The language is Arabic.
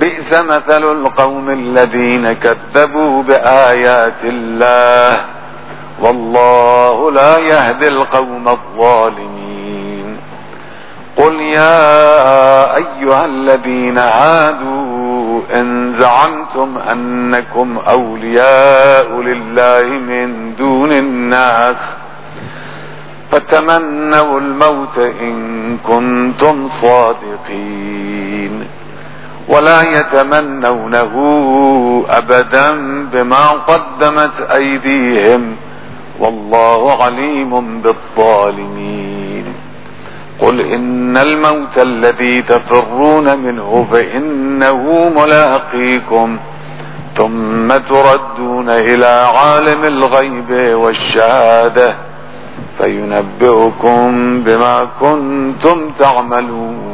بئس مثل القوم الذين كذبوا بآيات الله. والله لا يهدي القوم الظالمين. قل يا أيها الذين هادوا إن زعمتم أنكم أولياء لله من دون الناس فتمنوا الموت إن كنتم صادقين. ولا يتمنونه أبدا بما قدمت أيديهم والله عليم بالظالمين. قل إن الموت الذي تفرون منه فإنه ملاقيكم. ثم تردون إلى عالم الغيب والشهادة فينبئكم بما كنتم تعملون.